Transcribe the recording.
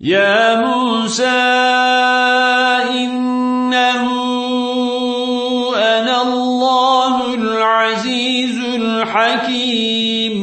يا موسى إنه أنا الله العزيز الحكيم.